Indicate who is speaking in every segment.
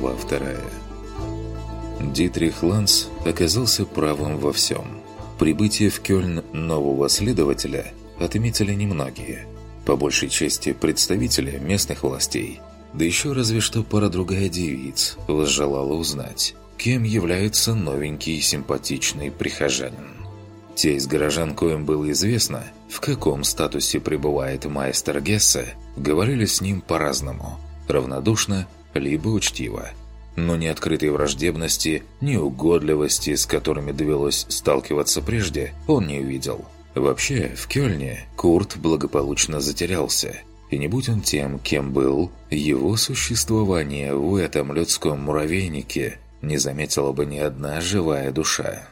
Speaker 1: Глава вторая. Дитрих Ланс оказался правым во всем. Прибытие в Кёльн нового следователя отметили немногие. По большей части представители местных властей. Да еще разве что пара-другая девиц возжелала узнать, кем является новенький симпатичный прихожанин. Те из горожан, коим было известно, в каком статусе пребывает майстер Гессе, говорили с ним по-разному, равнодушно, либо учтиво. Но ни открытой враждебности, ни угодливости, с которыми довелось сталкиваться прежде, он не увидел. Вообще, в Кёльне Курт благополучно затерялся, и не будь он тем, кем был, его существование в этом людском муравейнике не заметила бы ни одна живая душа.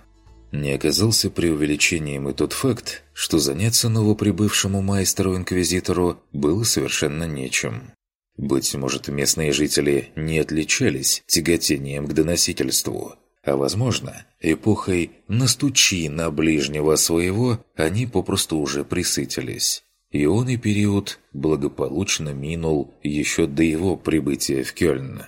Speaker 1: Не оказался преувеличением и тот факт, что заняться новоприбывшему майстеру-инквизитору было совершенно нечем. Быть может, местные жители не отличались тяготением к доносительству, а, возможно, эпохой «настучи на ближнего своего» они попросту уже присытились. И он и период благополучно минул еще до его прибытия в Кёльн.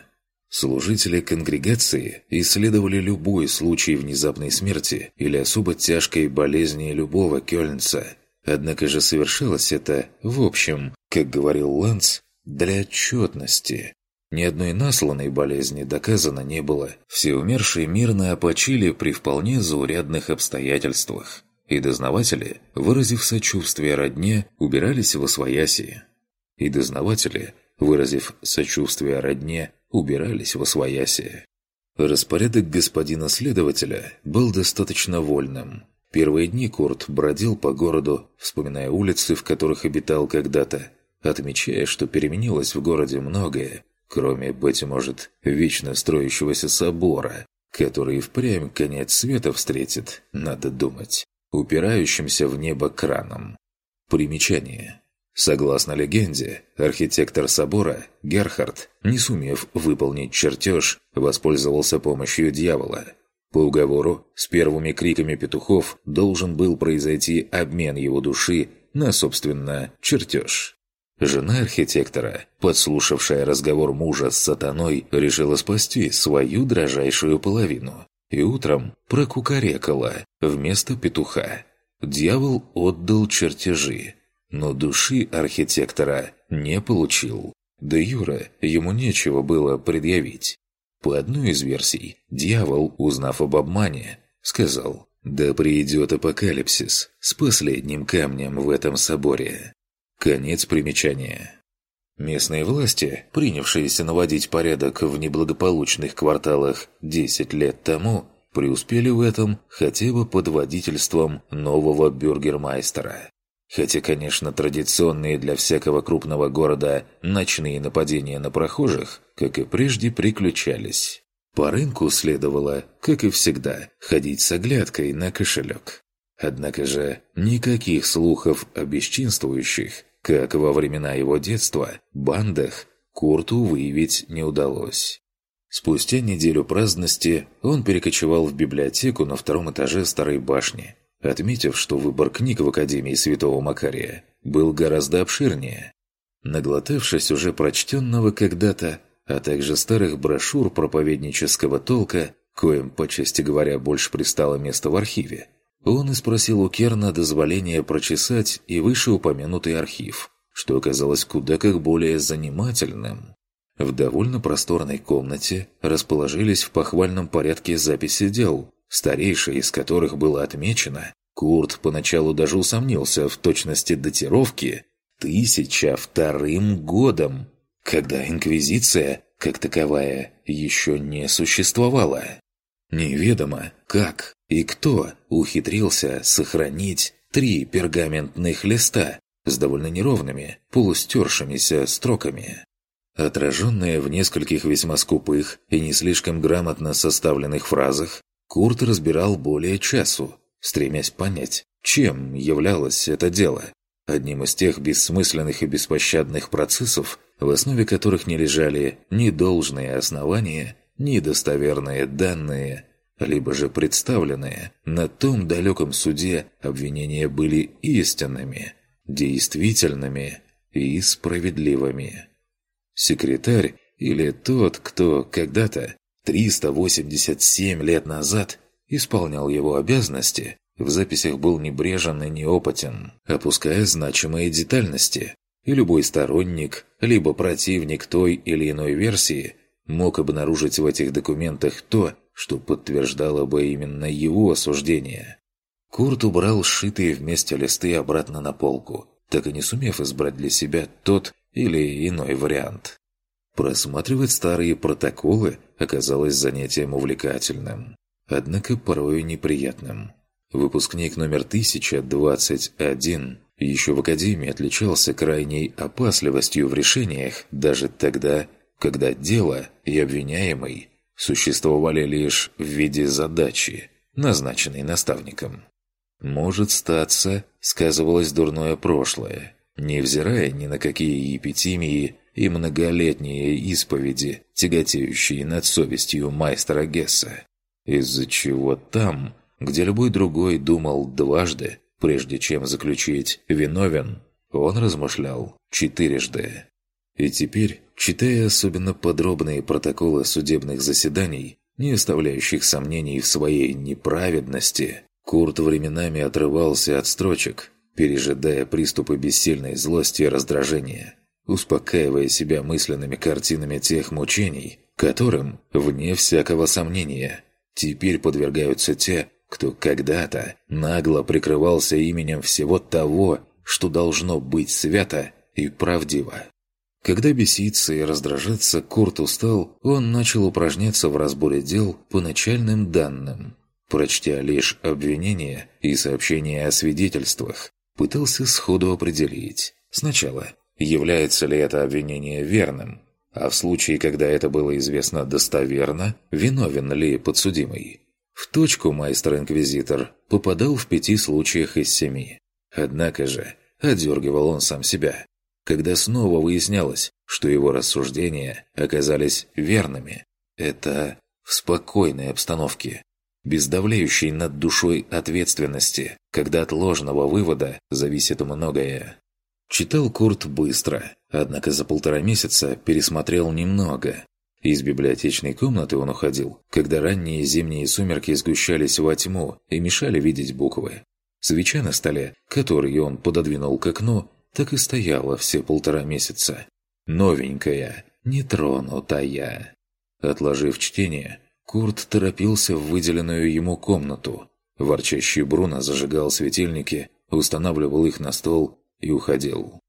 Speaker 1: Служители конгрегации исследовали любой случай внезапной смерти или особо тяжкой болезни любого кёльнца. Однако же совершалось это, в общем, как говорил Ланс, для отчетности. Ни одной насланной болезни доказано не было. Все умершие мирно опочили при вполне заурядных обстоятельствах. И дознаватели, выразив сочувствие родне, убирались в освояси. И дознаватели, выразив сочувствие родне, убирались во свояси. Распорядок господина следователя был достаточно вольным. Первые дни Курт бродил по городу, вспоминая улицы, в которых обитал когда-то, отмечая, что переменилось в городе многое, кроме, быть может, вечно строящегося собора, который впрямь конец света встретит, надо думать, упирающимся в небо краном. Примечание. Согласно легенде, архитектор собора, Герхард, не сумев выполнить чертеж, воспользовался помощью дьявола. По уговору, с первыми криками петухов должен был произойти обмен его души на, собственно, чертеж. Жена архитектора, подслушавшая разговор мужа с сатаной, решила спасти свою дрожайшую половину и утром прокукарекала вместо петуха. Дьявол отдал чертежи, но души архитектора не получил. Да Юра ему нечего было предъявить. По одной из версий, дьявол, узнав об обмане, сказал «Да придет апокалипсис с последним камнем в этом соборе». Конец примечания. Местные власти, принявшиеся наводить порядок в неблагополучных кварталах 10 лет тому, преуспели в этом хотя бы под водительством нового бюргермайстера. Хотя, конечно, традиционные для всякого крупного города ночные нападения на прохожих, как и прежде, приключались. По рынку следовало, как и всегда, ходить с оглядкой на кошелек. Однако же никаких слухов о бесчинствующих, как во времена его детства, бандах Курту выявить не удалось. Спустя неделю праздности он перекочевал в библиотеку на втором этаже старой башни, отметив, что выбор книг в Академии Святого Макария был гораздо обширнее. Наглотавшись уже прочтенного когда-то, а также старых брошюр проповеднического толка, коим, по части говоря, больше пристало место в архиве, он и спросил у Керна дозволения прочесать и вышеупомянутый архив, что оказалось куда как более занимательным. В довольно просторной комнате расположились в похвальном порядке записи дел, старейшее из которых было отмечено, Курт поначалу даже усомнился в точности датировки «тысяча вторым годом», когда Инквизиция, как таковая, еще не существовала. Неведомо, как и кто ухитрился сохранить три пергаментных листа с довольно неровными, полустершимися строками. Отраженные в нескольких весьма скупых и не слишком грамотно составленных фразах, Курт разбирал более часу, стремясь понять, чем являлось это дело. Одним из тех бессмысленных и беспощадных процессов, в основе которых не лежали ни должные основания, ни достоверные данные, либо же представленные на том далеком суде обвинения были истинными, действительными и справедливыми. Секретарь или тот, кто когда-то, 387 лет назад, исполнял его обязанности, в записях был небрежен и неопытен, опуская значимые детальности, и любой сторонник, либо противник той или иной версии мог обнаружить в этих документах то, что подтверждало бы именно его осуждение. Курт убрал сшитые вместе листы обратно на полку, так и не сумев избрать для себя тот или иной вариант. Prосматривать старые протоколы оказалось занятием увлекательным, однако порою неприятным. Выпускник номер 1021 еще в Академии отличался крайней опасливостью в решениях даже тогда, когда дело и обвиняемый существовали лишь в виде задачи, назначенной наставником. «Может статься», сказывалось дурное прошлое, невзирая ни на какие епитимии и многолетние исповеди, тяготеющие над совестью майстера Гесса, из-за чего там, где любой другой думал дважды, прежде чем заключить «виновен», он размышлял четырежды. И теперь, читая особенно подробные протоколы судебных заседаний, не оставляющих сомнений в своей неправедности, Курт временами отрывался от строчек, пережидая приступы бессильной злости и раздражения, успокаивая себя мысленными картинами тех мучений, которым, вне всякого сомнения, теперь подвергаются те, кто когда-то нагло прикрывался именем всего того, что должно быть свято и правдиво. Когда беситься и раздражаться Курт устал, он начал упражняться в разборе дел по начальным данным. Прочтя лишь обвинения и сообщения о свидетельствах, пытался сходу определить. Сначала, является ли это обвинение верным, а в случае, когда это было известно достоверно, виновен ли подсудимый. В точку майстер-инквизитор попадал в пяти случаях из семи. Однако же, одергивал он сам себя когда снова выяснялось, что его рассуждения оказались верными. Это в спокойной обстановке, без давлеющей над душой ответственности, когда от ложного вывода зависит многое. Читал Курт быстро, однако за полтора месяца пересмотрел немного. Из библиотечной комнаты он уходил, когда ранние зимние сумерки сгущались во тьму и мешали видеть буквы. Свеча на столе, который он пододвинул к окну, так и стояла все полтора месяца. Новенькая, нетронутая. Отложив чтение, Курт торопился в выделенную ему комнату. Ворчащий Бруно зажигал светильники, устанавливал их на стол и уходил.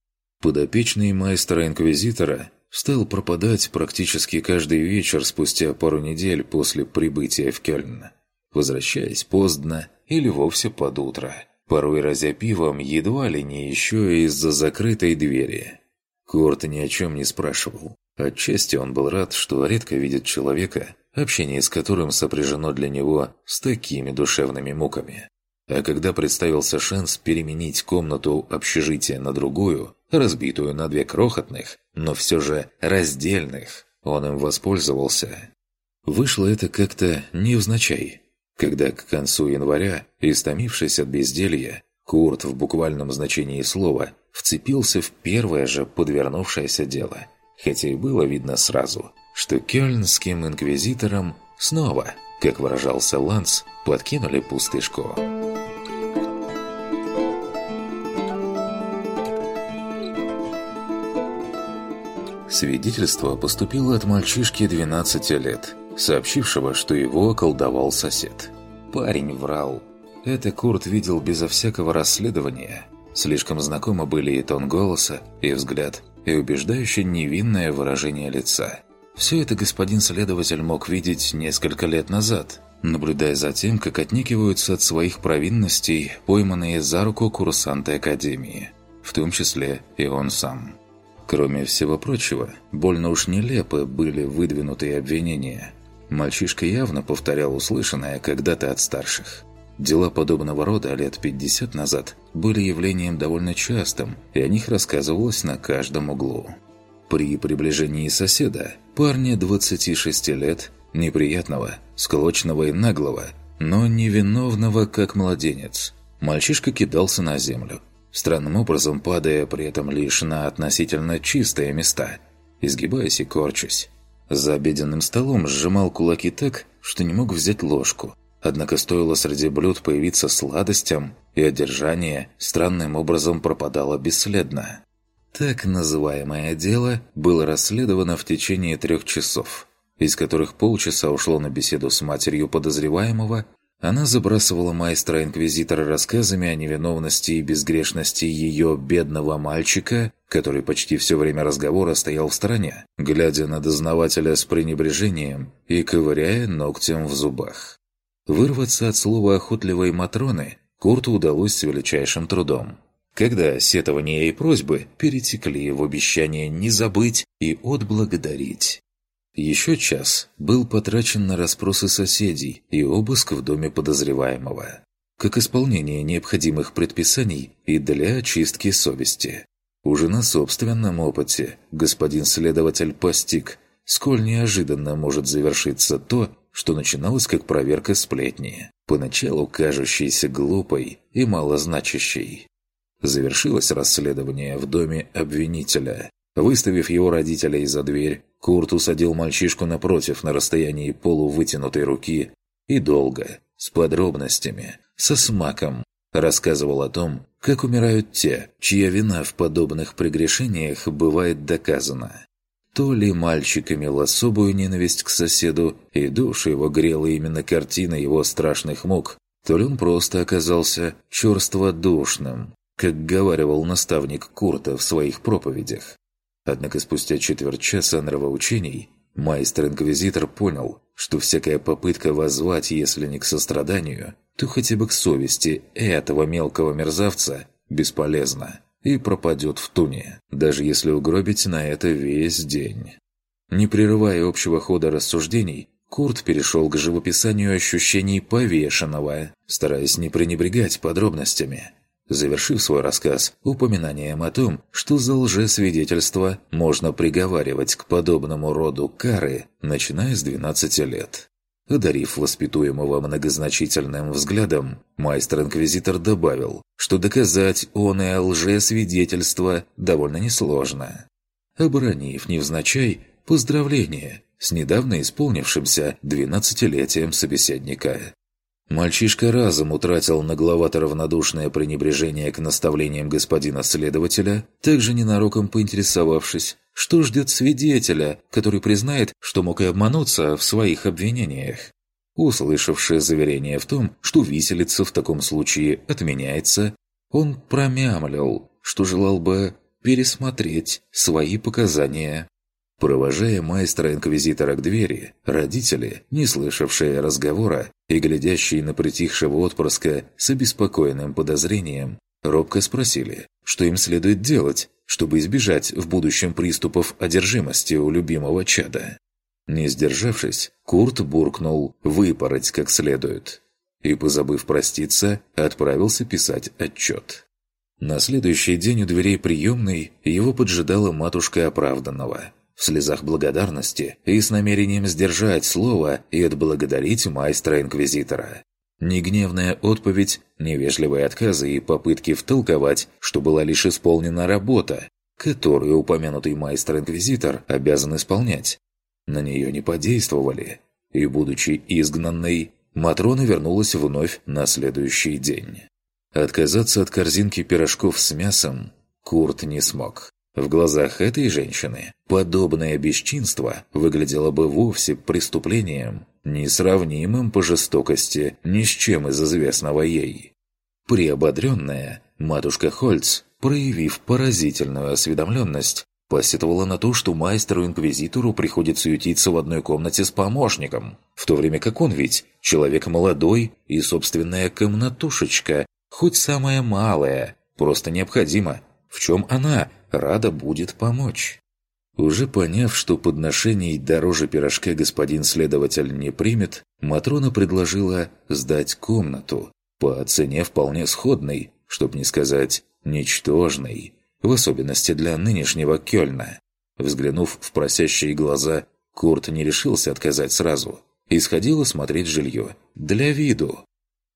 Speaker 1: Подопечный майстера-инквизитора стал пропадать практически каждый вечер спустя пару недель после прибытия в Кёльн, возвращаясь поздно или вовсе под утро порой разя пивом едва ли не еще из-за закрытой двери. Курт ни о чем не спрашивал. Отчасти он был рад, что редко видит человека, общение с которым сопряжено для него с такими душевными муками. А когда представился шанс переменить комнату общежития на другую, разбитую на две крохотных, но все же раздельных, он им воспользовался. Вышло это как-то невзначай когда к концу января, истомившись от безделья, Курт в буквальном значении слова вцепился в первое же подвернувшееся дело, хотя и было видно сразу, что кёльнским инквизиторам снова, как выражался Ланс, подкинули пустышку. Свидетельство поступило от мальчишки 12 лет – сообщившего, что его околдовал сосед. Парень врал. Это Курт видел безо всякого расследования. Слишком знакомы были и тон голоса, и взгляд, и убеждающее невинное выражение лица. Все это господин следователь мог видеть несколько лет назад, наблюдая за тем, как отникиваются от своих провинностей пойманные за руку курсанты Академии, в том числе и он сам. Кроме всего прочего, больно уж нелепы были выдвинутые обвинения – Мальчишка явно повторял услышанное когда-то от старших. Дела подобного рода лет 50 назад были явлением довольно частым, и о них рассказывалось на каждом углу. При приближении соседа, парня 26 лет, неприятного, склочного и наглого, но невиновного как младенец, мальчишка кидался на землю, странным образом падая при этом лишь на относительно чистые места, изгибаясь и корчась За обеденным столом сжимал кулаки так, что не мог взять ложку. Однако стоило среди блюд появиться сладостям, и одержание странным образом пропадало бесследно. Так называемое дело было расследовано в течение трех часов, из которых полчаса ушло на беседу с матерью подозреваемого она забрасывала майстра-инквизитора рассказами о невиновности и безгрешности ее бедного мальчика, который почти все время разговора стоял в стороне, глядя на дознавателя с пренебрежением и ковыряя ногтем в зубах. Вырваться от слова охотливой Матроны Курту удалось с величайшим трудом. Когда сетования и просьбы перетекли в обещание не забыть и отблагодарить. Еще час был потрачен на расспросы соседей и обыск в доме подозреваемого, как исполнение необходимых предписаний и для очистки совести. Уже на собственном опыте господин следователь постиг, сколь неожиданно может завершиться то, что начиналось как проверка сплетни, поначалу кажущейся глупой и малозначащей. Завершилось расследование в доме обвинителя, Выставив его родителей за дверь, Курт усадил мальчишку напротив на расстоянии полувытянутой руки и долго, с подробностями, со смаком, рассказывал о том, как умирают те, чья вина в подобных прегрешениях бывает доказана. То ли мальчик имел особую ненависть к соседу, и душу его грела именно картина его страшных мук, то ли он просто оказался черстводушным, как говаривал наставник Курта в своих проповедях. Однако спустя четверть часа нравоучений майстер-инквизитор понял, что всякая попытка воззвать, если не к состраданию, то хотя бы к совести этого мелкого мерзавца бесполезна и пропадет в туне, даже если угробить на это весь день. Не прерывая общего хода рассуждений, Курт перешел к живописанию ощущений повешенного, стараясь не пренебрегать подробностями – завершив свой рассказ упоминанием о том, что за лжесвидетельство можно приговаривать к подобному роду кары, начиная с 12 лет. Одарив воспитуемого многозначительным взглядом, майстер-инквизитор добавил, что доказать оное лжесвидетельство довольно несложно. Оборонив невзначай поздравление с недавно исполнившимся двенадцатилетием собеседника. Мальчишка разом утратил нагловато-равнодушное пренебрежение к наставлениям господина следователя, также ненароком поинтересовавшись, что ждет свидетеля, который признает, что мог и обмануться в своих обвинениях. Услышавшее заверение в том, что виселица в таком случае отменяется, он промямлил, что желал бы пересмотреть свои показания. Провожая майстра-инквизитора к двери, родители, не слышавшие разговора и глядящие на притихшего отпрыска с обеспокоенным подозрением, робко спросили, что им следует делать, чтобы избежать в будущем приступов одержимости у любимого чада. Не сдержавшись, Курт буркнул «выпороть как следует» и, позабыв проститься, отправился писать отчет. На следующий день у дверей приемной его поджидала матушка оправданного – в слезах благодарности и с намерением сдержать слово и отблагодарить майстра-инквизитора. Ни гневная отповедь, ни вежливые отказы и попытки втолковать, что была лишь исполнена работа, которую упомянутый майстр-инквизитор обязан исполнять. На нее не подействовали, и, будучи изгнанной, Матрона вернулась вновь на следующий день. Отказаться от корзинки пирожков с мясом Курт не смог. В глазах этой женщины подобное бесчинство выглядело бы вовсе преступлением, несравнимым по жестокости ни с чем из известного ей. Приободренная, матушка Хольц, проявив поразительную осведомленность, посетовала на то, что майстеру-инквизитору приходится ютиться в одной комнате с помощником, в то время как он ведь человек молодой и собственная комнатушечка, хоть самая малая, просто необходима. В чем она – рада будет помочь. Уже поняв, что подношений дороже пирожка господин следователь не примет, Матрона предложила сдать комнату по цене вполне сходной, чтоб не сказать ничтожной, в особенности для нынешнего Кёльна. Взглянув в просящие глаза, Курт не решился отказать сразу и сходил осмотреть жилье. Для виду.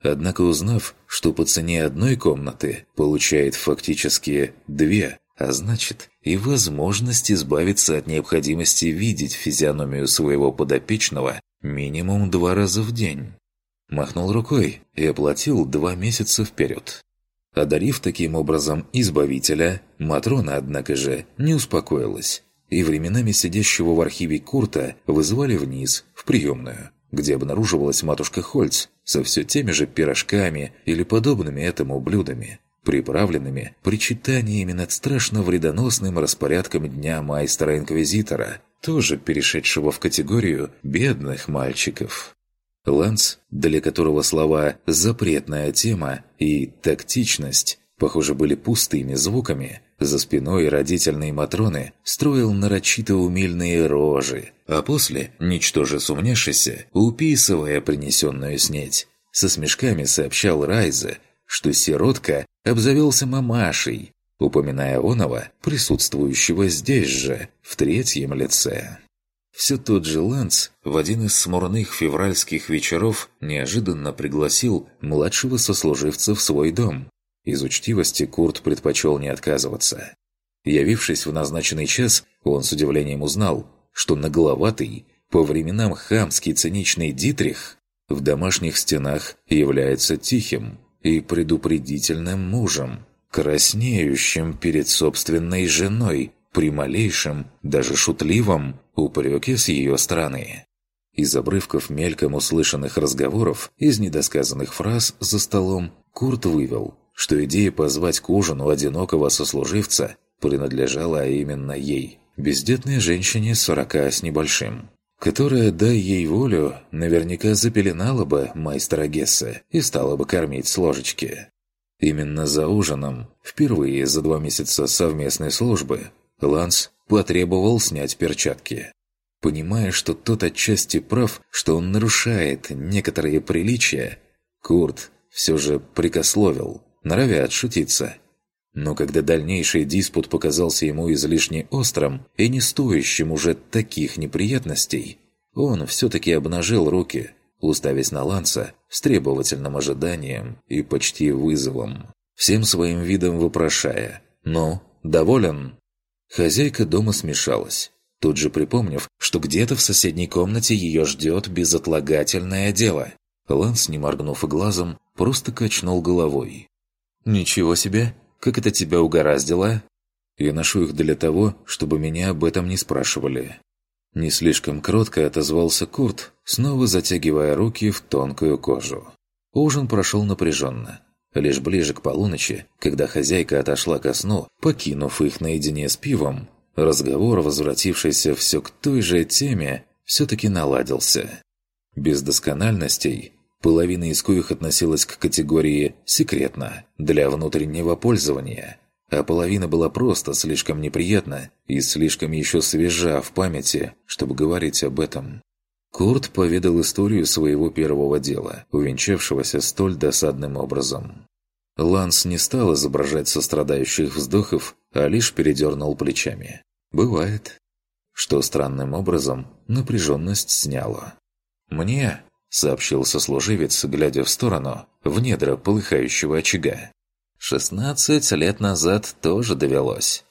Speaker 1: Однако узнав, что по цене одной комнаты получает фактически две, а значит и возможность избавиться от необходимости видеть физиономию своего подопечного минимум два раза в день. Махнул рукой и оплатил два месяца вперед. Одарив таким образом избавителя, Матрона, однако же, не успокоилась, и временами сидящего в архиве Курта вызывали вниз, в приемную, где обнаруживалась матушка Хольц со все теми же пирожками или подобными этому блюдами, приправленными причитаниями над страшно вредоносным распорядком дня майстера-инквизитора, тоже перешедшего в категорию «бедных мальчиков». Ланс, для которого слова «запретная тема» и «тактичность» похоже были пустыми звуками, за спиной родительной Матроны строил нарочито умильные рожи, а после, ничтоже сумняшися, уписывая принесенную снеть, со смешками сообщал Райзе, что сиротка обзавелся мамашей, упоминая оного, присутствующего здесь же, в третьем лице. Все тот же Ланс в один из смурных февральских вечеров неожиданно пригласил младшего сослуживца в свой дом. Из учтивости Курт предпочел не отказываться. Явившись в назначенный час, он с удивлением узнал, что нагловатый, по временам хамский циничный Дитрих в домашних стенах является тихим и предупредительным мужем, краснеющим перед собственной женой при малейшем, даже шутливом, упреке с ее стороны. Из обрывков мельком услышанных разговоров, из недосказанных фраз за столом, Курт вывел, что идея позвать к ужину одинокого сослуживца принадлежала именно ей, бездетной женщине сорока с небольшим, которая, дай ей волю, наверняка запеленала бы майстера Гесса и стала бы кормить с ложечки. Именно за ужином, впервые за два месяца совместной службы, Ланс потребовал снять перчатки. Понимая, что тот отчасти прав, что он нарушает некоторые приличия, Курт все же прикословил, норовя отшутиться. Но когда дальнейший диспут показался ему излишне острым и не стоящим уже таких неприятностей, он все-таки обнажил руки, уставясь на Ланса с требовательным ожиданием и почти вызовом, всем своим видом вопрошая «Ну, доволен?» Хозяйка дома смешалась, тут же припомнив, что где-то в соседней комнате ее ждет безотлагательное дело. Ланс, не моргнув глазом, просто качнул головой. «Ничего себе! Как это тебя угораздило?» «Я ношу их для того, чтобы меня об этом не спрашивали». Не слишком кротко отозвался Курт, снова затягивая руки в тонкую кожу. Ужин прошел напряженно. Лишь ближе к полуночи, когда хозяйка отошла ко сну, покинув их наедине с пивом, разговор, возвратившийся все к той же теме, все-таки наладился. Без доскональностей, половина из коих относилась к категории «секретно» для внутреннего пользования, а половина была просто слишком неприятна и слишком еще свежа в памяти, чтобы говорить об этом. Курт поведал историю своего первого дела, увенчавшегося столь досадным образом. Ланс не стал изображать сострадающих вздохов, а лишь передернул плечами. «Бывает». Что странным образом напряженность сняло. «Мне», — сообщил сослуживец, глядя в сторону, в недра полыхающего очага. «Шестнадцать лет назад тоже довелось.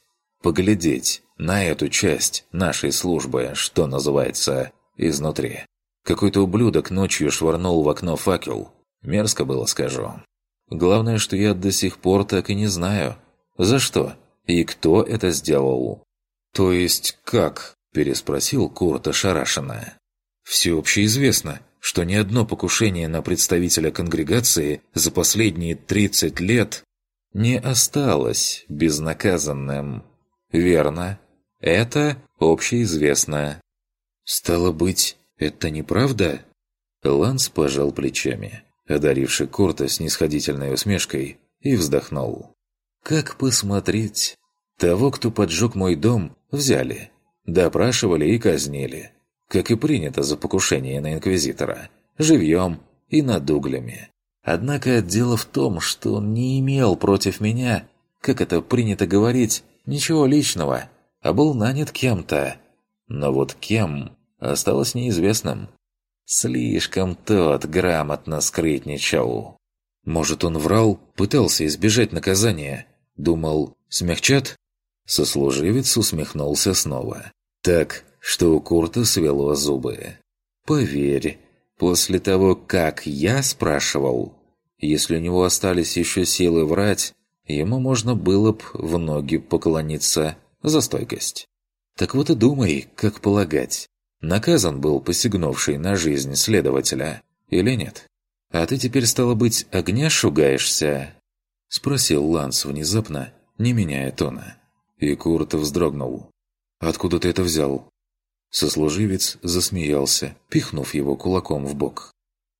Speaker 1: Поглядеть на эту часть нашей службы, что называется, изнутри. Какой-то ублюдок ночью швырнул в окно факел. Мерзко было, скажу. Главное, что я до сих пор так и не знаю, за что и кто это сделал. «То есть как?» – переспросил Курт ошарашенно. «Всеобще известно, что ни одно покушение на представителя конгрегации за последние 30 лет не осталось безнаказанным. Верно. Это общеизвестно. «Стало быть, это неправда?» Ланс пожал плечами, одаривший Корта снисходительной усмешкой, и вздохнул. «Как посмотреть? Того, кто поджег мой дом, взяли, допрашивали и казнили, как и принято за покушение на Инквизитора, живьем и над углями. Однако дело в том, что он не имел против меня, как это принято говорить, ничего личного, а был нанят кем-то, но вот кем осталось неизвестным. Слишком тот грамотно скрытничал. Может, он врал, пытался избежать наказания. Думал, смягчат? Сослуживец усмехнулся снова. Так, что у Курта свело зубы. «Поверь, после того, как я спрашивал, если у него остались еще силы врать, ему можно было б в ноги поклониться за стойкость. Так вот и думай, как полагать. Наказан был посягнувший на жизнь следователя или нет? А ты теперь, стало быть, огня шугаешься?» Спросил Ланс внезапно, не меняя тона. И Курт вздрогнул. «Откуда ты это взял?» Сослуживец засмеялся, пихнув его кулаком в бок.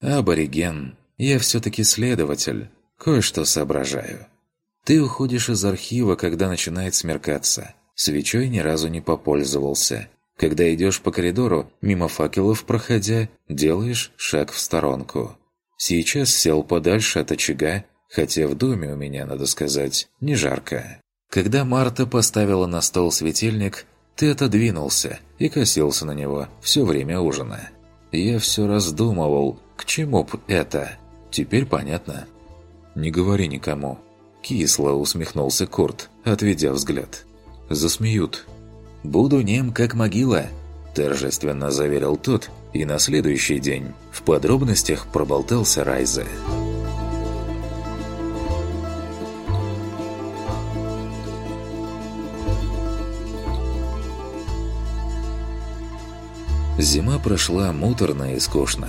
Speaker 1: «Абориген, я все-таки следователь, кое-что соображаю. Ты уходишь из архива, когда начинает смеркаться. Свечой ни разу не попользовался. Когда идешь по коридору, мимо факелов проходя, делаешь шаг в сторонку. Сейчас сел подальше от очага, хотя в доме у меня, надо сказать, не жарко. Когда Марта поставила на стол светильник, ты отодвинулся и косился на него все время ужина. Я все раздумывал, к чему б это. Теперь понятно. «Не говори никому». Кисло усмехнулся Курт, отведя взгляд. «Засмеют». «Буду нем, как могила», – торжественно заверил тот, и на следующий день в подробностях проболтался Райзе. Зима прошла муторно и скучно.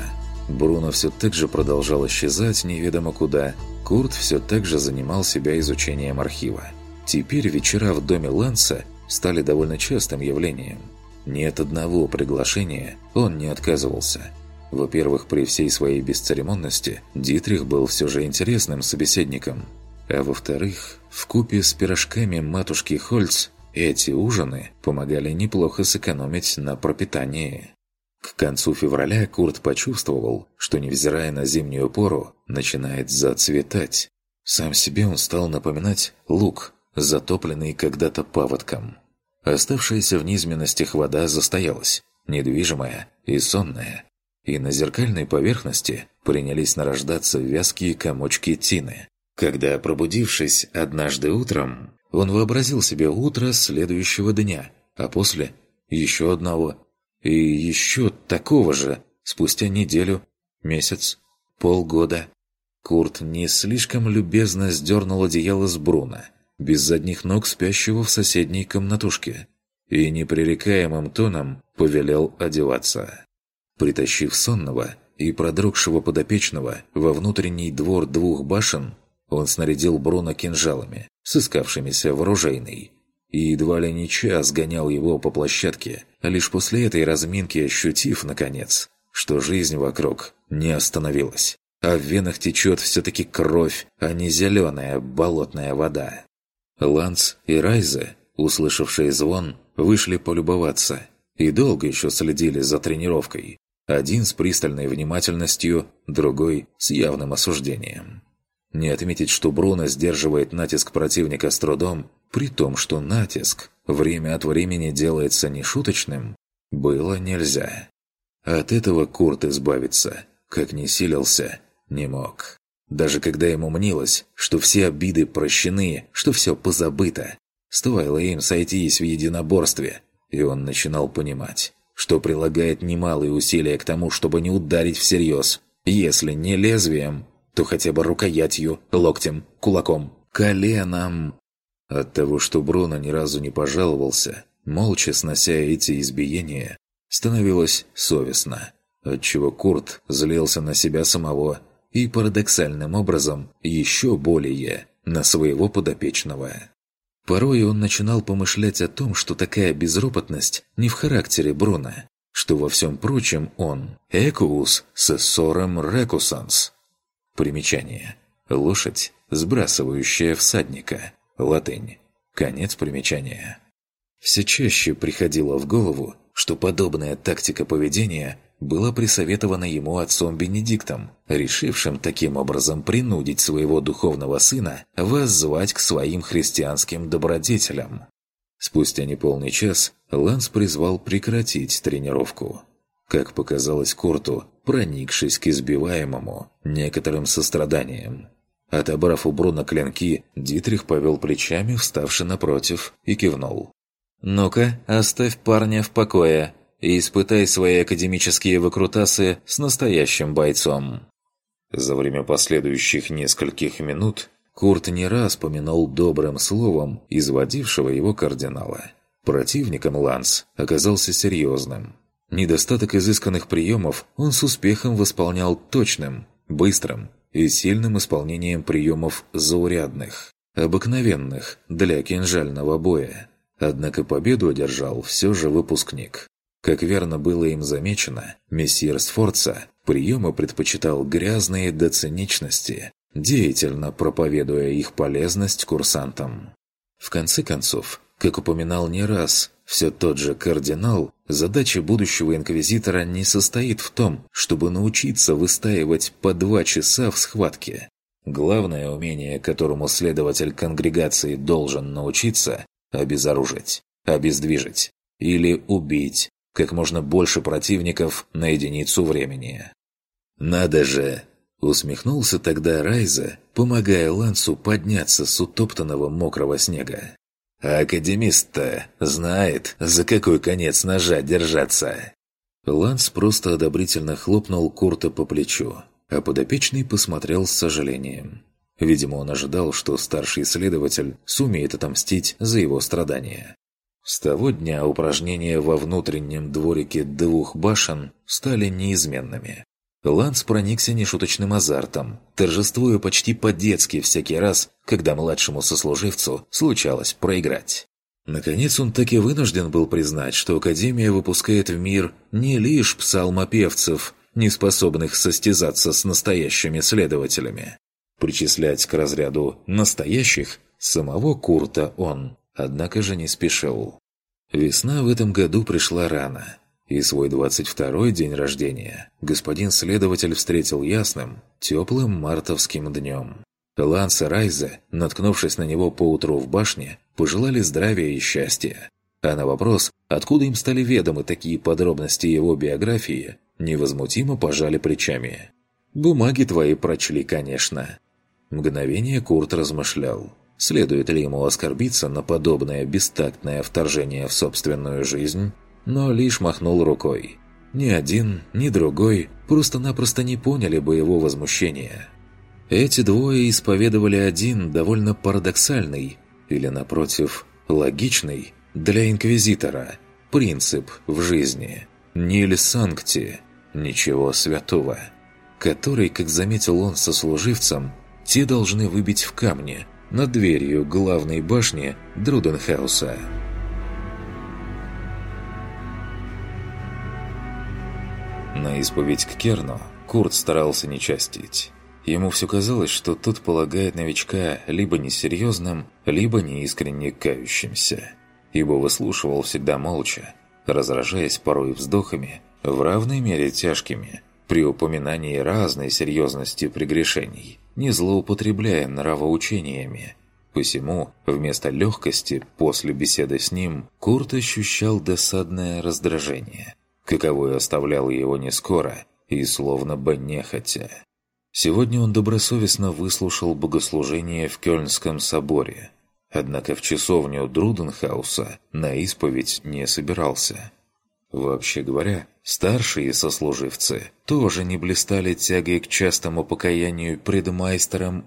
Speaker 1: Бруно все так же продолжал исчезать неведомо куда. Курт все так же занимал себя изучением архива. Теперь вечера в доме Ланса стали довольно частым явлением. Ни от одного приглашения он не отказывался. Во-первых, при всей своей бесцеремонности Дитрих был все же интересным собеседником. А во-вторых, в купе с пирожками матушки Хольц эти ужины помогали неплохо сэкономить на пропитании. К концу февраля Курт почувствовал, что, невзирая на зимнюю пору, начинает зацветать. Сам себе он стал напоминать лук, затопленный когда-то паводком. Оставшаяся в низменностях вода застоялась, недвижимая и сонная, и на зеркальной поверхности принялись нарождаться вязкие комочки тины. Когда, пробудившись однажды утром, он вообразил себе утро следующего дня, а после – еще одного, и еще такого же спустя неделю, месяц, полгода. Курт не слишком любезно сдернул одеяло с Бруна, без задних ног спящего в соседней комнатушке, и непререкаемым тоном повелел одеваться. Притащив сонного и продрогшего подопечного во внутренний двор двух башен, он снарядил Бруно кинжалами, сыскавшимися в оружейной, и едва ли не час гонял его по площадке, а лишь после этой разминки ощутив, наконец, что жизнь вокруг не остановилась, а в венах течет все-таки кровь, а не зеленая болотная вода. Ланс и Райзе, услышавшие звон, вышли полюбоваться и долго еще следили за тренировкой. Один с пристальной внимательностью, другой с явным осуждением. Не отметить, что Бруно сдерживает натиск противника с трудом, при том, что натиск время от времени делается нешуточным, было нельзя. От этого Курт избавиться, как не силился, не мог. Даже когда ему мнилось, что все обиды прощены, что все позабыто, стоило им сойтись в единоборстве, и он начинал понимать, что прилагает немалые усилия к тому, чтобы не ударить всерьез, если не лезвием, то хотя бы рукоятью, локтем, кулаком, коленом. От того, что Бруно ни разу не пожаловался, молча снося эти избиения, становилось совестно, отчего Курт злился на себя самого и парадоксальным образом еще более на своего подопечного. Порой он начинал помышлять о том, что такая безропотность не в характере Бруно, что во всем прочем он «экуус сессорем рекусанс». Примечание. Лошадь, сбрасывающая всадника – Латынь. Конец примечания. Все чаще приходило в голову, что подобная тактика поведения была присоветована ему отцом Бенедиктом, решившим таким образом принудить своего духовного сына воззвать к своим христианским добродетелям. Спустя неполный час Ланс призвал прекратить тренировку. Как показалось Курту, проникшись к избиваемому некоторым состраданием. Отобрав у Бруна клинки, Дитрих повел плечами, вставши напротив, и кивнул.
Speaker 2: «Ну-ка, оставь парня в покое и испытай свои академические выкрутасы с настоящим бойцом».
Speaker 1: За время последующих нескольких минут Курт не раз помянул добрым словом изводившего его кардинала. Противником Ланс оказался серьезным. Недостаток изысканных приемов он с успехом восполнял точным, быстрым и сильным исполнением приемов заурядных, обыкновенных для кинжального боя. Однако победу одержал все же выпускник. Как верно было им замечено, мессир Сфорца приемы предпочитал грязные до циничности, деятельно проповедуя их полезность курсантам. В конце концов, как упоминал не раз, все тот же кардинал, задача будущего инквизитора не состоит в том, чтобы научиться выстаивать по два часа в схватке. Главное умение, которому следователь конгрегации должен научиться – обезоружить, обездвижить или убить как можно больше противников на единицу времени. «Надо же!» – усмехнулся тогда Райза, помогая Лансу подняться с утоптанного мокрого снега. А академист-то знает, за какой конец ножа держаться. Ланс просто одобрительно хлопнул Курта по плечу, а подопечный посмотрел с сожалением. Видимо, он ожидал, что старший следователь сумеет отомстить за его страдания. С того дня упражнения во внутреннем дворике двух башен стали неизменными. Ланс проникся нешуточным азартом, торжествуя почти по-детски всякий раз, когда младшему сослуживцу случалось проиграть. Наконец он таки вынужден был признать, что Академия выпускает в мир не лишь псалмопевцев, не способных состязаться с настоящими следователями. Причислять к разряду «настоящих» самого Курта он, однако же не спешил. Весна в этом году пришла рано – и свой 22-й день рождения господин следователь встретил ясным, теплым мартовским днем. Ланс и Райза, наткнувшись на него поутру в башне, пожелали здравия и счастья. А на вопрос, откуда им стали ведомы такие подробности его биографии, невозмутимо пожали плечами. «Бумаги твои прочли, конечно». Мгновение Курт размышлял. Следует ли ему оскорбиться на подобное бестактное вторжение в собственную жизнь но лишь махнул рукой. Ни один, ни другой просто-напросто не поняли бы его возмущения. Эти двое исповедовали один довольно парадоксальный, или, напротив, логичный для инквизитора принцип в жизни «ниль санкти» – «ничего святого», который, как заметил он со служивцем, те должны выбить в камне над дверью главной башни Друденхауса. На исповедь к Керну Курт старался не частить. Ему все казалось, что тот полагает новичка либо несерьезным, либо неискренне кающимся. Ибо выслушивал всегда молча, разражаясь порой вздохами, в равной мере тяжкими, при упоминании разной серьезности прегрешений, не злоупотребляя нравоучениями. Посему, вместо легкости после беседы с ним, Курт ощущал досадное раздражение – каковой оставлял его не скоро и словно бы нехотя. Сегодня он добросовестно выслушал богослужение в Кёльнском соборе, однако в часовню Друденхауса на исповедь не собирался. Вообще говоря, старшие сослуживцы тоже не блистали тягой к частому покаянию пред майстером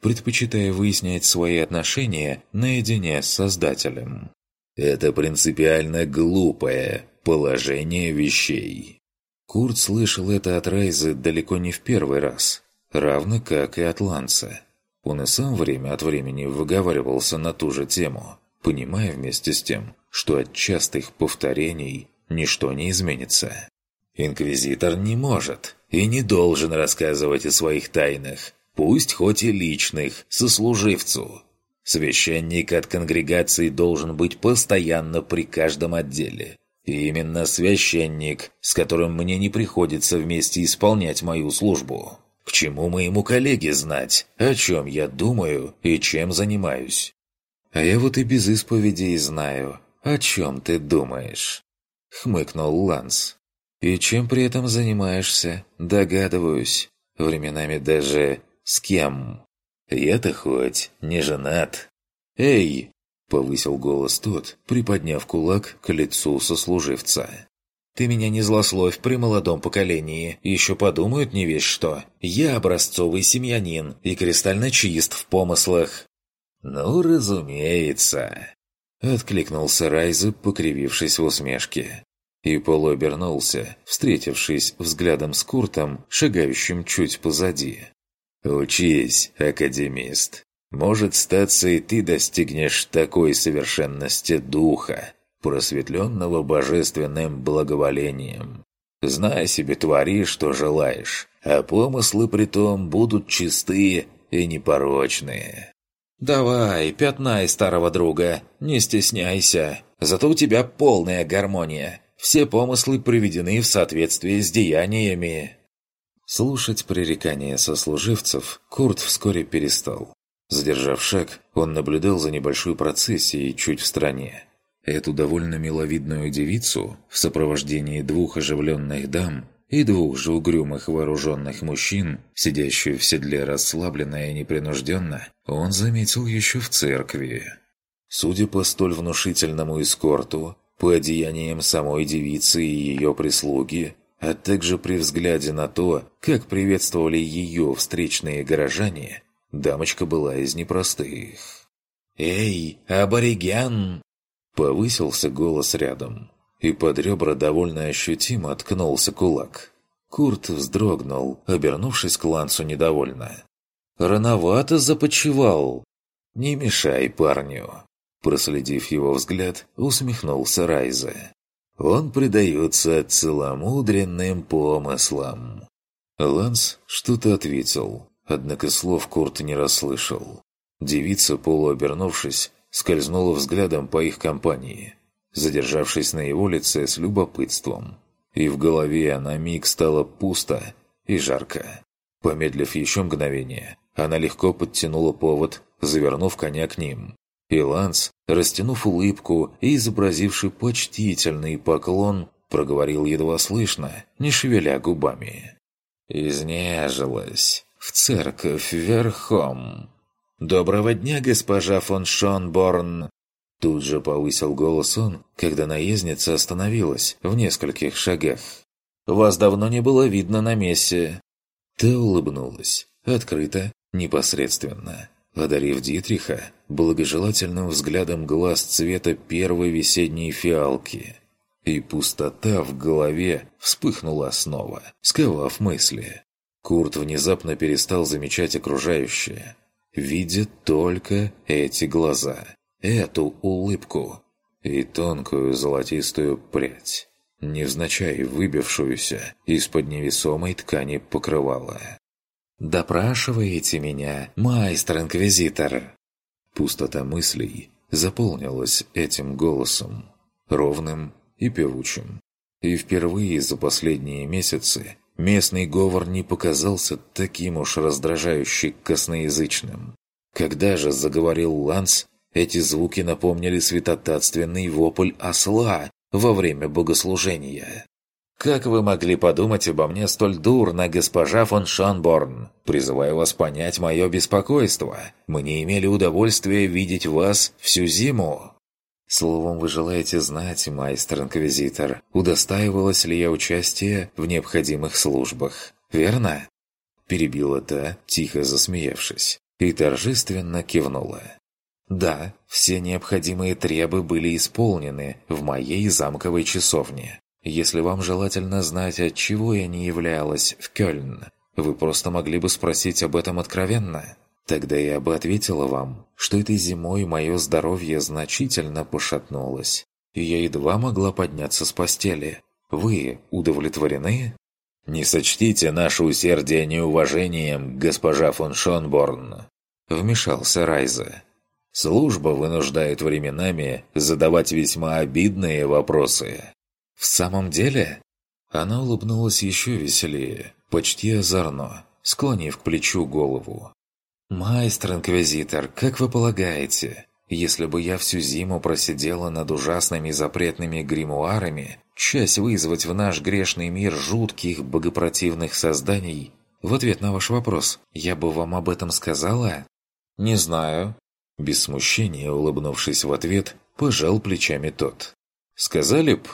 Speaker 1: предпочитая выяснять свои отношения наедине с Создателем. «Это принципиально глупое, Положение вещей. Курт слышал это от Райзы далеко не в первый раз, равно как и от Ланса. Он и сам время от времени выговаривался на ту же тему, понимая вместе с тем, что от частых повторений ничто не изменится. Инквизитор не может и не должен рассказывать о своих тайнах, пусть хоть и личных, сослуживцу. Священник от конгрегации должен быть постоянно при каждом отделе, и именно священник, с которым мне не приходится вместе исполнять мою службу. К чему моему коллеге знать, о чем я думаю и чем занимаюсь? А я вот и без исповедей знаю, о чем ты думаешь. Хмыкнул Ланс. И чем при этом занимаешься, догадываюсь. Временами даже С кем? Я-то хоть не женат. Эй! Повысил голос тот, приподняв кулак к лицу сослуживца. «Ты меня не злословь при молодом поколении. Еще подумают не весь что. Я образцовый семьянин и кристально чист в помыслах». «Ну, разумеется!» Откликнулся Райза, покривившись в усмешке. И полуобернулся, встретившись взглядом с Куртом, шагающим чуть позади. «Учись, академист. Может, статься и ты достигнешь такой совершенности духа, просветленного божественным благоволением. Знай себе, твори, что желаешь, а помыслы при том будут чистые и непорочные. «Давай, пятнай старого друга, не стесняйся. Зато у тебя полная гармония. Все помыслы приведены в соответствии с деяниями». Слушать пререкания сослуживцев Курт вскоре перестал. Задержав шаг, он наблюдал за небольшой процессией чуть в стороне. Эту довольно миловидную девицу в сопровождении двух оживленных дам и двух же угрюмых вооруженных мужчин, сидящую в седле расслабленно и непринужденно, он заметил еще в церкви. Судя по столь внушительному эскорту, по одеяниям самой девицы и ее прислуги, а также при взгляде на то, как приветствовали ее встречные горожане, дамочка была из непростых. «Эй, абориген!» Повысился голос рядом и под ребра довольно ощутимо откнулся кулак. Курт вздрогнул, обернувшись к Лансу недовольно. «Рановато започевал!» «Не мешай парню!» Проследив его взгляд, усмехнулся Райза. «Он предается целомудренным помыслам!» Ланс что-то ответил, однако слов Курт не расслышал. Девица, полуобернувшись, скользнула взглядом по их компании – задержавшись на его лице с любопытством. И в голове на миг стало пусто и жарко. Помедлив еще мгновение, она легко подтянула повод, завернув коня к ним. И Ланс, растянув улыбку и изобразивший почтительный поклон, проговорил едва слышно, не шевеля губами. «Изнежилась. В церковь верхом. Доброго дня, госпожа фон Шонборн!» Тут же повысил голос он, когда наездница остановилась в нескольких шагах. «Вас давно не было видно на мессе». Та улыбнулась, открыто, непосредственно, одарив Дитриха благожелательным взглядом глаз цвета первой весенней фиалки. И пустота в голове вспыхнула снова, сковав мысли. Курт внезапно перестал замечать окружающее, видя только эти глаза эту улыбку и тонкую золотистую прядь, невзначай выбившуюся из-под невесомой ткани покрывала. «Допрашиваете меня, майстер-инквизитор?» Пустота мыслей заполнилась этим голосом, ровным и певучим. И впервые за последние месяцы местный говор не показался таким уж раздражающе косноязычным. Когда же заговорил Ланс, эти звуки напомнили святотатственный вопль осла во время богослужения. «Как вы могли подумать обо мне столь дурно, госпожа фон Шанборн? Призываю вас понять мое беспокойство. Мы не имели удовольствия видеть вас всю зиму». «Словом, вы желаете знать, майстер-инквизитор, удостаивалась ли я участия в необходимых службах, верно?» Перебила та, тихо засмеявшись, и торжественно кивнула. Да, все необходимые требы были исполнены в моей замковой часовне. Если вам желательно знать, от чего я не являлась в Кёльн, вы просто могли бы спросить об этом откровенно. Тогда я бы ответила вам, что этой зимой мое здоровье значительно пошатнулось, и я едва могла подняться с постели. Вы удовлетворены? Не сочтите наше усердие неуважением, госпожа фон Шонборн. Вмешался Райза. Служба вынуждает временами задавать весьма обидные вопросы. «В самом деле?» Она улыбнулась еще веселее, почти озорно, склонив к плечу голову. «Майстер-инквизитор, как вы полагаете, если бы я всю зиму просидела над ужасными запретными гримуарами, часть вызвать в наш грешный мир жутких богопротивных созданий,
Speaker 2: в ответ на ваш вопрос, я бы вам об этом сказала?» «Не знаю». Без смущения, улыбнувшись в ответ, пожал плечами тот. «Сказали б?»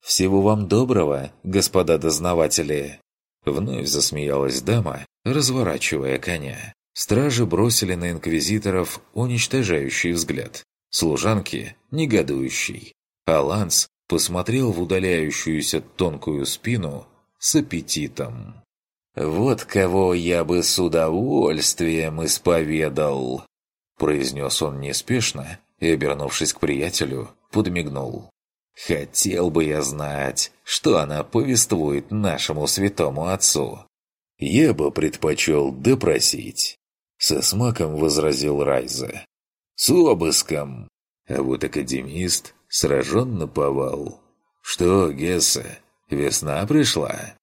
Speaker 2: «Всего вам доброго, господа дознаватели!» Вновь засмеялась дама, разворачивая коня. Стражи бросили на инквизиторов уничтожающий взгляд. Служанки – негодующий. А Ланс посмотрел в удаляющуюся тонкую спину с аппетитом. «Вот кого я бы с удовольствием исповедал!» произнес он неспешно и, обернувшись к приятелю, подмигнул. «Хотел бы я знать, что она повествует нашему святому отцу». «Я бы предпочел допросить», — со смаком возразил Райза. «С обыском!» А вот академист сражен на повал. «Что, Гесса, весна пришла?»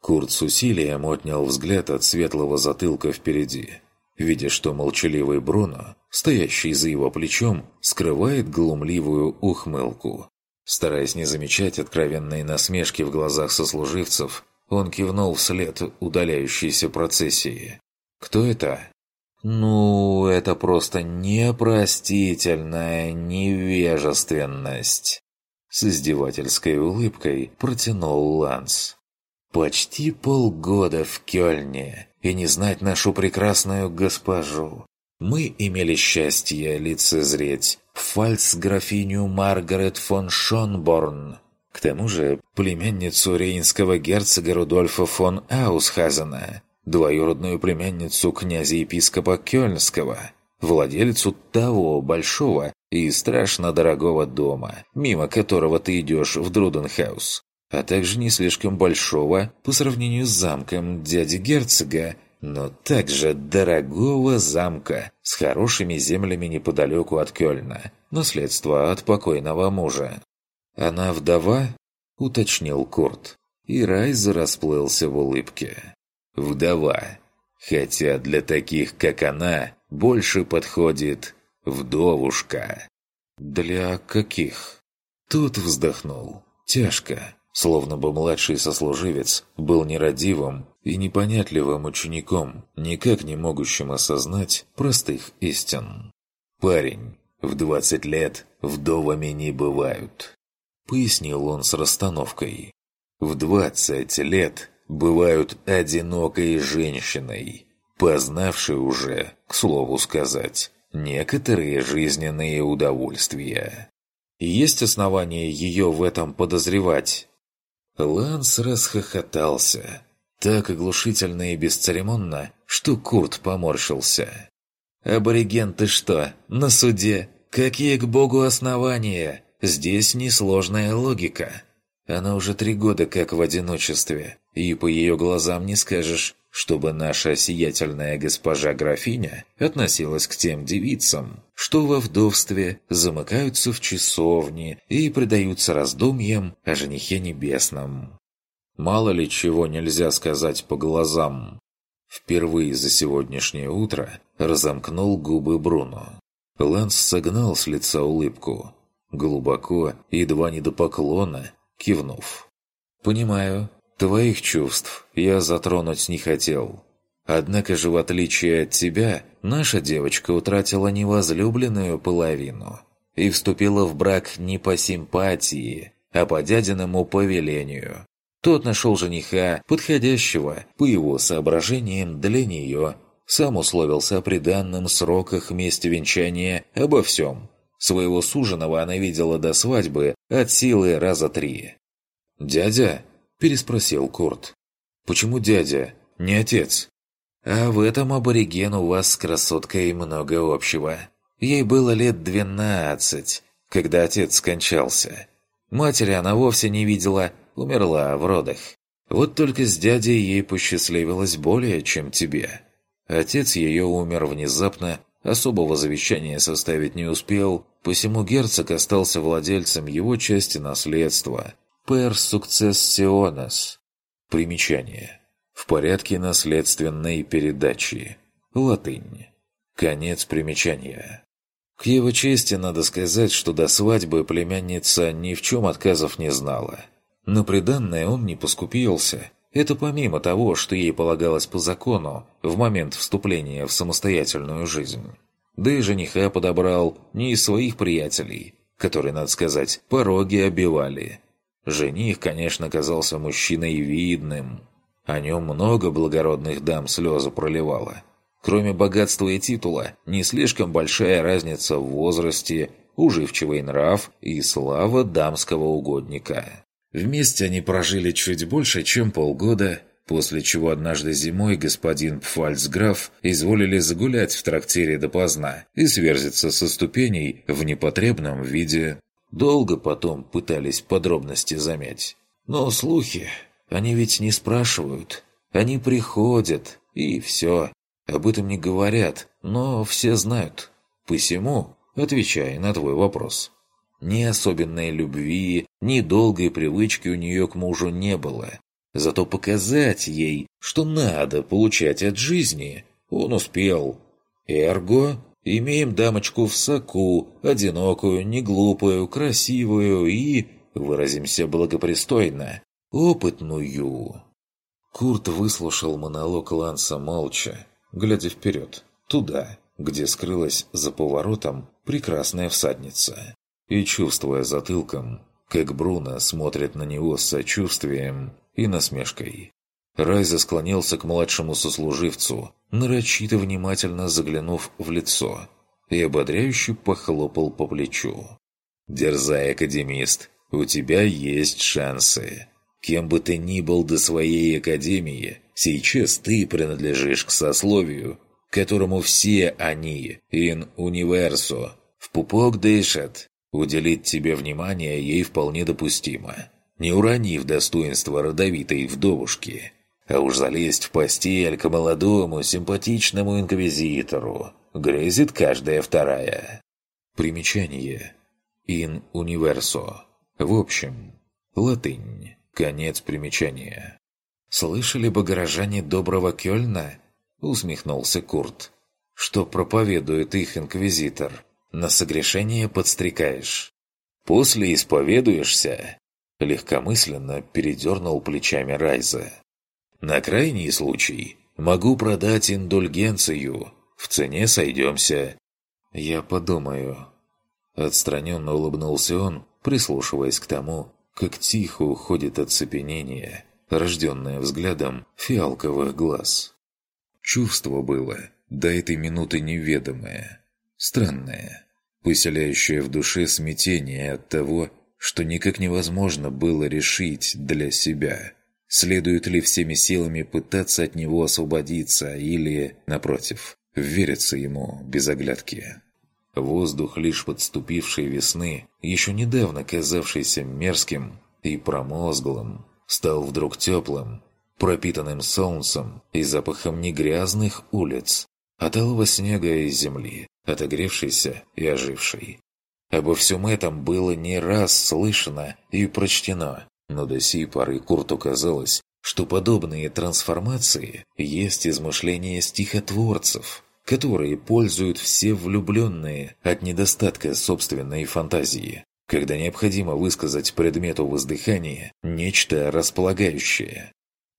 Speaker 2: Курт с усилием отнял взгляд от светлого затылка впереди, видя, что молчаливый Бруно, стоящий за его плечом, скрывает глумливую ухмылку. Стараясь не замечать откровенной насмешки в глазах сослуживцев, он кивнул вслед удаляющейся процессии. «Кто это?» «Ну, это просто непростительная невежественность!» С издевательской улыбкой протянул Ланс. Почти полгода в Кёльне, и не знать нашу прекрасную госпожу. Мы имели счастье лицезреть фальц-графиню Маргарет фон Шонборн, к тому же племянницу рейнского герцога Рудольфа фон Аусхазена, двоюродную племянницу князя-епископа Кёльнского, владельцу того большого и страшно дорогого дома, мимо которого ты идешь в Друденхаус, а также не слишком большого по сравнению с замком дяди-герцога, но также дорогого замка с хорошими землями неподалеку от Кёльна, наследство от покойного мужа. «Она вдова?» – уточнил Курт, и Райз расплылся в улыбке. «Вдова. Хотя для таких, как она, больше подходит вдовушка». «Для каких?» Тут вздохнул. Тяжко словно бы младший сослуживец был нерадивым и непонятливым учеником, никак не могущим осознать простых истин. «Парень, в двадцать лет вдовами не бывают», — пояснил он с расстановкой. «В двадцать лет бывают одинокой женщиной, познавшей уже, к слову сказать, некоторые жизненные удовольствия». Есть основания ее в этом подозревать? Ланс расхохотался. Так оглушительно и бесцеремонно, что Курт поморщился. «Абориген ты что, на суде? Какие к богу основания? Здесь несложная логика. Она уже три года как в одиночестве, и по ее глазам не скажешь, чтобы наша сиятельная госпожа-графиня относилась к тем девицам, что во вдовстве замыкаются в часовне и предаются раздумьям о женихе небесном. Мало ли чего нельзя сказать по глазам. Впервые за сегодняшнее утро разомкнул губы Бруно. Ланс согнал с лица улыбку. Глубоко, едва не до поклона, кивнув. «Понимаю, Твоих чувств я затронуть не хотел. Однако же, в отличие от тебя, наша девочка утратила невозлюбленную половину и вступила в брак не по симпатии, а по дядиному повелению. Тот нашел жениха, подходящего, по его соображениям, для нее. Сам условился о приданном сроках месте венчания, обо всем. Своего суженого она видела до свадьбы от силы раза три. «Дядя?» Переспросил Курт. «Почему дядя, не отец?» «А в этом абориген у вас с красоткой много общего. Ей было лет двенадцать, когда отец скончался. Матери она вовсе не видела, умерла в родах. Вот только с дядей ей посчастливилось более, чем тебе. Отец ее умер внезапно, особого завещания составить не успел, посему герцог остался владельцем его части наследства – per successiones. Примечание. В порядке наследственной передачи. Латынь. Конец примечания. К его чести надо сказать, что до свадьбы племянница ни в чем отказов не знала. На приданное он не поскупился,
Speaker 1: Это помимо того, что ей полагалось по закону в момент вступления в самостоятельную жизнь. Да и жениха подобрал не из своих приятелей, которые, надо сказать, пороги обивали. Жених, конечно, казался мужчиной видным. О нем много благородных дам слезы проливало. Кроме богатства и титула, не слишком большая разница в возрасте, уживчивый нрав и слава дамского угодника. Вместе они прожили чуть больше, чем полгода, после чего однажды зимой господин Пфальцграф изволили загулять в трактире допоздна и сверзиться со ступеней в непотребном виде. Долго потом пытались подробности замять. Но слухи, они ведь не спрашивают. Они приходят, и все. Об этом не говорят, но все знают. Посему, отвечая на твой вопрос, ни особенной любви, ни долгой привычки у нее к мужу не было. Зато показать ей, что надо получать от жизни, он успел. Эрго, имеем дамочку в соку, одинокую, неглупую, красивую и, выразимся благопристойно, опытную. Курт выслушал монолог Ланса молча, глядя вперед, туда, где скрылась за поворотом прекрасная всадница, и чувствуя затылком, как Бруно смотрит на него с сочувствием и насмешкой. Райза склонился к младшему сослуживцу, нарочито внимательно заглянув в лицо, и ободряюще похлопал по плечу. «Дерзай, академист, у тебя есть шансы. Кем бы ты ни был до своей академии, сейчас ты принадлежишь к сословию, которому все они, ин универсо, в пупок дышат. Уделить тебе внимание ей вполне допустимо, не уронив достоинства родовитой вдовушки. А уж залезть в постель к молодому, симпатичному инквизитору грезит каждая вторая. Примечание. Ин универсо. В общем, латынь. Конец примечания. «Слышали бы горожане доброго Кёльна?» — усмехнулся Курт. «Что проповедует их инквизитор? На согрешение подстрекаешь. После исповедуешься?» Легкомысленно передернул плечами Райза. «На крайний случай могу продать индульгенцию. В цене сойдемся». «Я подумаю». Отстраненно улыбнулся он, прислушиваясь к тому, как тихо уходит оцепенение, рожденное взглядом фиалковых глаз. Чувство было до этой минуты неведомое, странное, поселяющее в душе смятение от того, что никак невозможно было решить для себя, следует ли всеми силами пытаться от него освободиться или, напротив, вериться ему без оглядки. Воздух лишь подступившей весны, еще недавно казавшийся мерзким и промозглым, стал вдруг теплым, пропитанным солнцем и запахом не грязных улиц, а талого снега и земли, отогревшейся и ожившей. Обо всем этом было не раз слышно и прочтено, но до сей поры Курту казалось, что подобные трансформации есть измышления стихотворцев – которые пользуют все влюбленные от недостатка собственной фантазии, когда необходимо высказать предмету воздыхания нечто располагающее.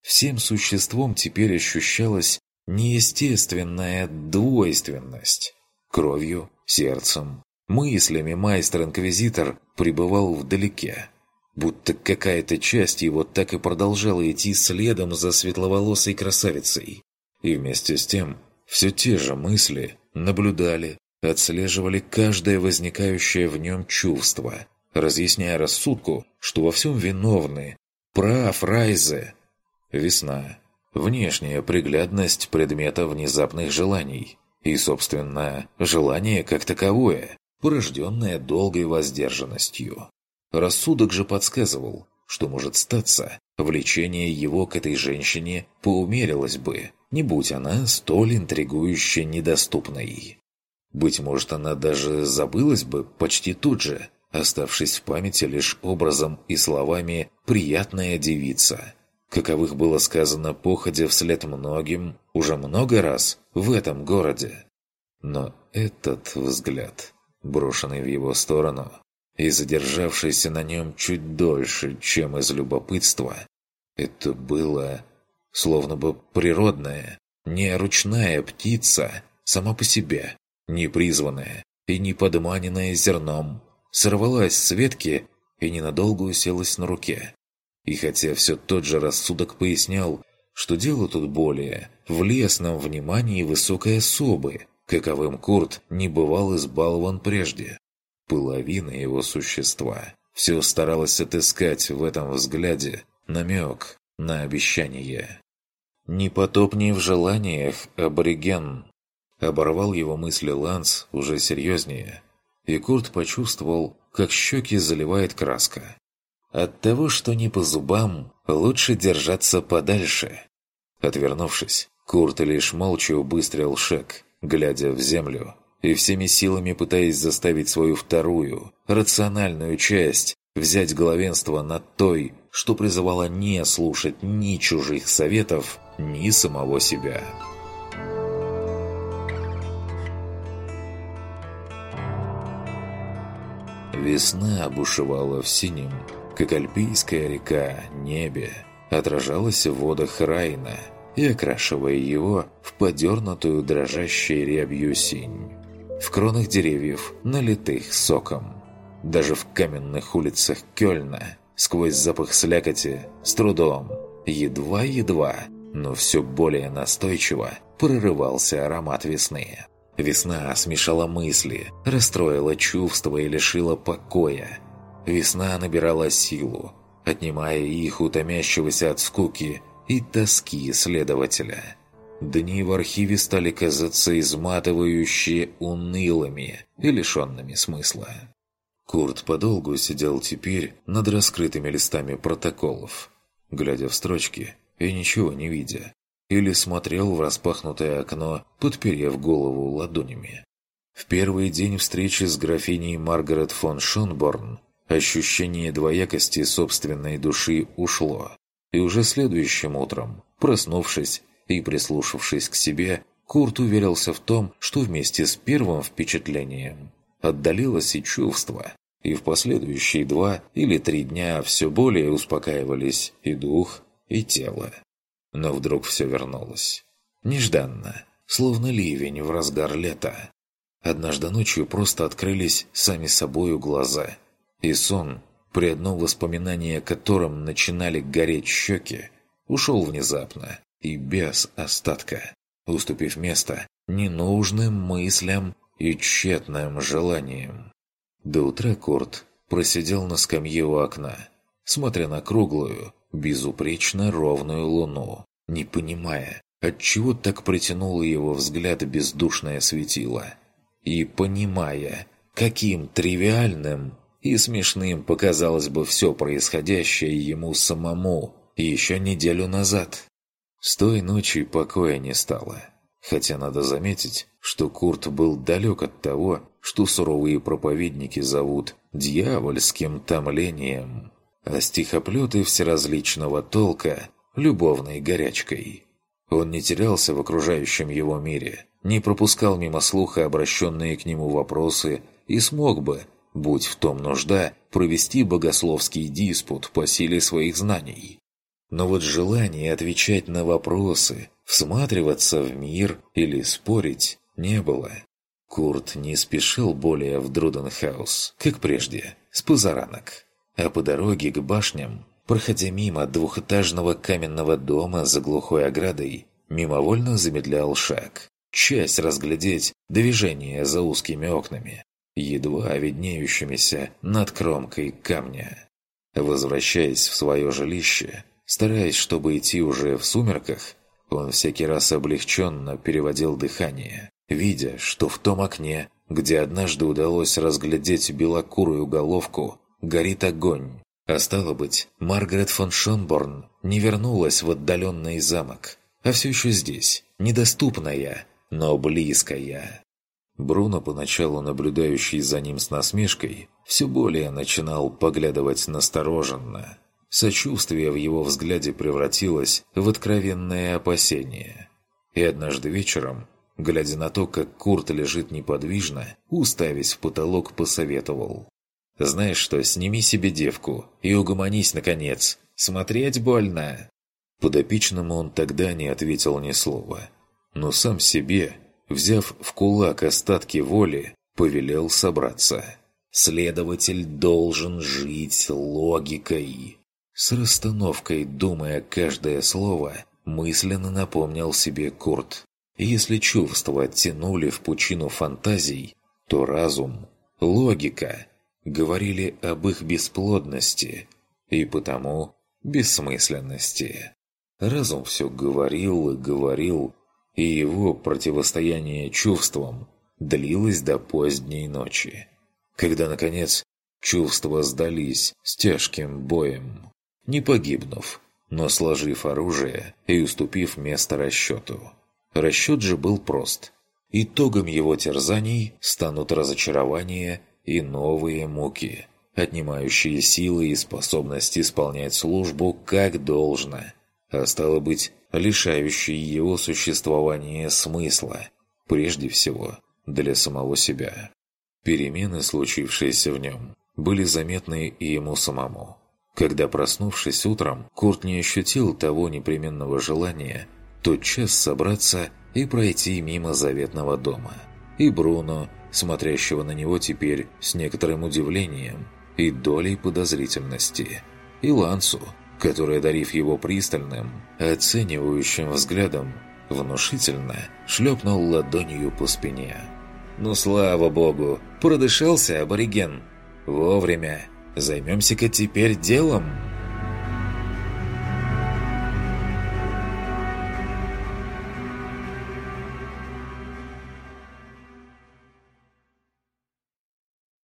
Speaker 1: Всем существом теперь ощущалась неестественная двойственность. Кровью, сердцем, мыслями майстер-инквизитор пребывал вдалеке, будто какая-то часть его так и продолжала идти следом за светловолосой красавицей. И вместе с тем все те же мысли наблюдали, отслеживали каждое возникающее в нем чувство, разъясняя рассудку, что во всем виновны. Прав Райзе. Весна. Внешняя приглядность предмета внезапных желаний. И, собственно, желание как таковое, порожденное долгой воздержанностью. Рассудок же подсказывал, что может статься, влечение его к этой женщине поумерилось бы, не будь она столь интригующе недоступной. Быть может, она даже забылась бы почти тут же, оставшись в памяти лишь образом и словами «приятная девица», каковых было сказано походя вслед многим уже много раз в этом городе. Но этот взгляд, брошенный в его сторону и задержавшийся на нем чуть дольше, чем из любопытства, это было словно бы природная, не ручная птица сама по себе, не призванная и не подманенная зерном, сорвалась с ветки и ненадолго уселась на руке. И хотя все тот же рассудок пояснял, что дело тут более в лесном внимании высокой особы, каковым Курт не бывал избалован прежде. Половина его существа все старалась отыскать в этом взгляде намек на обещание. «Не потопни в желаниях, абориген!» Оборвал его мысли Ланс уже серьезнее, и Курт почувствовал, как щеки заливает краска. От того, что не по зубам, лучше держаться подальше. Отвернувшись, Курт лишь молча убыстрил шаг, глядя в землю, и всеми силами пытаясь заставить свою вторую, рациональную часть взять главенство над той, что призывала не слушать ни чужих советов, ни самого себя. Весна бушевала в синем, как альпийская река, небе, отражалась в водах Райна и окрашивая его в подернутую дрожащей рябью синь. В кронах деревьев, налитых соком. Даже в каменных улицах Кёльна, сквозь запах слякоти, с трудом, едва-едва, но все более настойчиво, прорывался аромат весны. Весна смешала мысли, расстроила чувства и лишила покоя. Весна набирала силу, отнимая их у томящегося от скуки и тоски следователя. Дни в архиве стали казаться изматывающие унылыми и лишенными смысла. Курт подолгу сидел теперь над раскрытыми листами протоколов, глядя в строчки и ничего не видя или смотрел в распахнутое окно, подперев голову ладонями. В первый день встречи с графиней Маргарет фон Шонборн ощущение двоякости собственной души ушло, и уже следующим утром, проснувшись и прислушавшись к себе, Курт уверился в том, что вместе с первым впечатлением отдалилось и чувство, и в последующие два или три дня все более успокаивались и дух, и тело. Но вдруг все вернулось. Нежданно, словно ливень в разгар лета. Однажды ночью просто открылись сами собою глаза. И сон, при одном воспоминании о котором начинали гореть щеки, ушел внезапно и без остатка, уступив место ненужным мыслям и тщетным желаниям. До утра Курт просидел на скамье у окна, смотря на круглую, безупречно ровную луну, не понимая, отчего так притянуло его взгляд бездушное светило, и понимая, каким тривиальным и смешным показалось бы все происходящее ему самому еще неделю назад. С той ночи покоя не стало. Хотя надо заметить, что Курт был далек от того, что суровые проповедники зовут «дьявольским томлением» а стихоплеты всеразличного толка – любовной горячкой. Он не терялся в окружающем его мире, не пропускал мимо слуха обращенные к нему вопросы и смог бы, будь в том нужда, провести богословский диспут по силе своих знаний. Но вот желания отвечать на вопросы, всматриваться в мир или спорить не было. Курт не спешил более в Друденхаус, как прежде, с позаранок а по дороге к башням, проходя мимо двухэтажного каменного дома за глухой оградой, мимовольно замедлял шаг. Часть разглядеть движение за узкими окнами, едва виднеющимися над кромкой камня. Возвращаясь в свое жилище, стараясь, чтобы идти уже в сумерках, он всякий раз облегченно переводил дыхание, видя, что в том окне, где однажды удалось разглядеть белокурую головку горит огонь. А стало быть, Маргарет фон Шонборн не вернулась в отдаленный замок, а все еще здесь, недоступная, но близкая. Бруно, поначалу наблюдающий за ним с насмешкой, все более начинал поглядывать настороженно. Сочувствие в его взгляде превратилось в откровенное опасение. И однажды вечером, глядя на то, как Курт лежит неподвижно, уставясь в потолок, посоветовал. Знаешь что, сними себе девку и угомонись, наконец. Смотреть больно. Подопечному он тогда не ответил ни слова. Но сам себе, взяв в кулак остатки воли, повелел собраться. «Следователь должен жить логикой». С расстановкой, думая каждое слово, мысленно напомнил себе Курт. Если чувства тянули в пучину фантазий, то разум, логика говорили об их бесплодности и потому бессмысленности. Разум все говорил и говорил, и его противостояние чувствам длилось до поздней ночи, когда, наконец, чувства сдались с тяжким боем, не погибнув, но сложив оружие и уступив место расчету. Расчет же был прост. Итогом его терзаний станут разочарование и новые муки, отнимающие силы и способность исполнять службу как должно, а стало быть, лишающие его существования смысла, прежде всего для самого себя. Перемены, случившиеся в нем, были заметны и ему самому. Когда, проснувшись утром, Курт не ощутил того непременного желания тотчас собраться и пройти мимо заветного дома. И Бруно, смотрящего на него теперь с некоторым удивлением и долей подозрительности, и Лансу, который, одарив его пристальным, оценивающим взглядом, внушительно шлепнул ладонью по спине. «Ну, слава богу, продышался абориген! Вовремя! Займемся-ка теперь делом!»